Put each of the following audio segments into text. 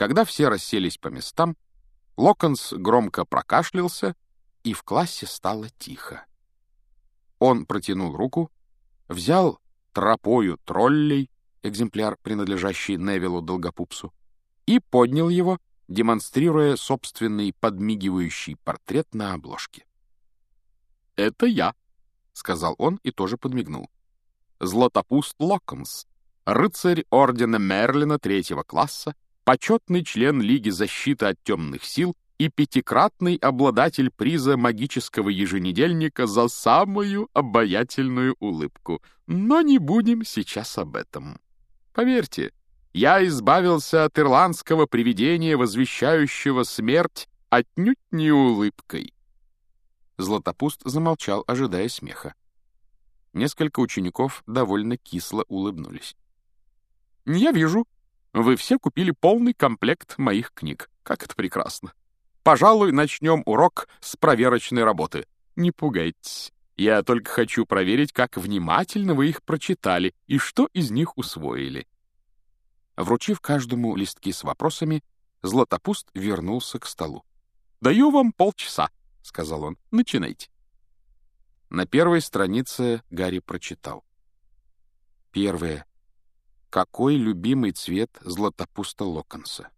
Когда все расселись по местам, Локонс громко прокашлялся, и в классе стало тихо. Он протянул руку, взял тропою троллей, экземпляр, принадлежащий Невилу Долгопупсу, и поднял его, демонстрируя собственный подмигивающий портрет на обложке. «Это я», — сказал он и тоже подмигнул. «Златопуст Локонс, рыцарь ордена Мерлина третьего класса, почетный член Лиги защиты от темных сил и пятикратный обладатель приза магического еженедельника за самую обаятельную улыбку. Но не будем сейчас об этом. Поверьте, я избавился от ирландского привидения, возвещающего смерть отнюдь не улыбкой. Златопуст замолчал, ожидая смеха. Несколько учеников довольно кисло улыбнулись. «Я вижу, вы все купили полный комплект моих книг. Как это прекрасно! Пожалуй, начнем урок с проверочной работы. Не пугайтесь. Я только хочу проверить, как внимательно вы их прочитали и что из них усвоили». Вручив каждому листки с вопросами, Златопуст вернулся к столу. «Даю вам полчаса», — сказал он. «Начинайте». На первой странице Гарри прочитал. Первое. Какой любимый цвет Златопуста Локонса?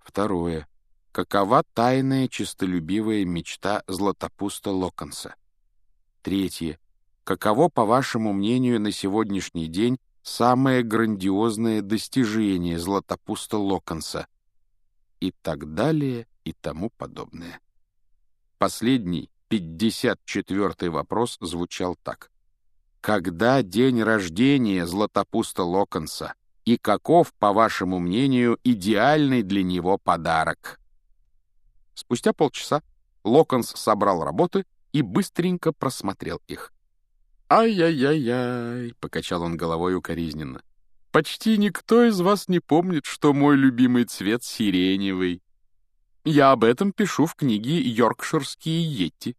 Второе. Какова тайная честолюбивая мечта Златопуста Локонса? Третье. Каково, по вашему мнению, на сегодняшний день самое грандиозное достижение Златопуста Локонса? И так далее, и тому подобное. Последний, 54-й вопрос звучал так. Когда день рождения Златопуста Локонса? И каков, по вашему мнению, идеальный для него подарок? Спустя полчаса Локонс собрал работы и быстренько просмотрел их. «Ай-яй-яй-яй», — покачал он головой укоризненно. «Почти никто из вас не помнит, что мой любимый цвет сиреневый. Я об этом пишу в книге «Йоркширские йетти».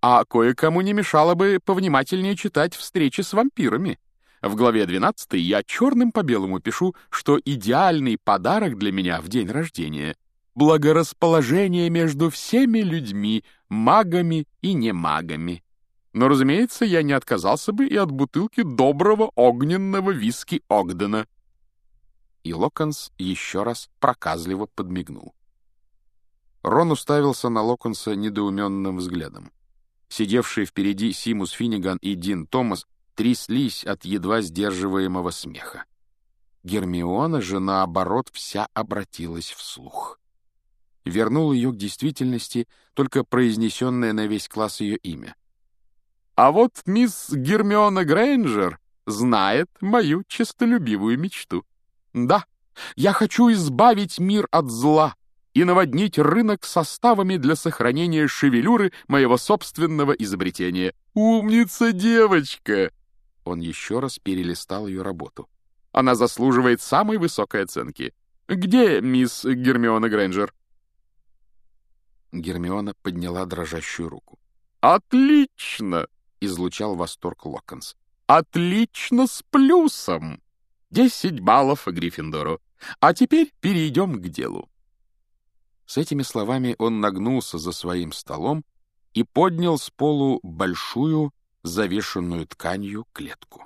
А кое-кому не мешало бы повнимательнее читать «Встречи с вампирами». В главе 12 я черным по белому пишу, что идеальный подарок для меня в день рождения благорасположение между всеми людьми, магами и немагами. Но, разумеется, я не отказался бы и от бутылки доброго огненного виски Огдена. И Локонс еще раз проказливо подмигнул. Рон уставился на Локонса недоуменным взглядом. Сидевшие впереди Симус Финниган и Дин Томас тряслись от едва сдерживаемого смеха. Гермиона же, наоборот, вся обратилась вслух вернул ее к действительности только произнесенное на весь класс ее имя. «А вот мисс Гермиона Грейнджер знает мою честолюбивую мечту. Да, я хочу избавить мир от зла и наводнить рынок составами для сохранения шевелюры моего собственного изобретения. Умница девочка!» Он еще раз перелистал ее работу. Она заслуживает самой высокой оценки. «Где мисс Гермиона Грейнджер?» Гермиона подняла дрожащую руку. «Отлично!» — излучал восторг Локонс. «Отлично с плюсом! Десять баллов Гриффиндору. А теперь перейдем к делу». С этими словами он нагнулся за своим столом и поднял с полу большую, завешенную тканью клетку.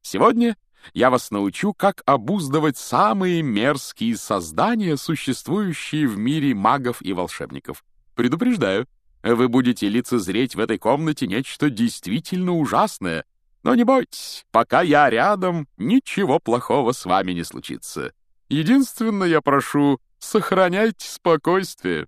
«Сегодня я вас научу, как обуздывать самые мерзкие создания, существующие в мире магов и волшебников. Предупреждаю, вы будете лицезреть в этой комнате нечто действительно ужасное. Но не бойтесь, пока я рядом, ничего плохого с вами не случится. Единственное, я прошу, сохраняйте спокойствие.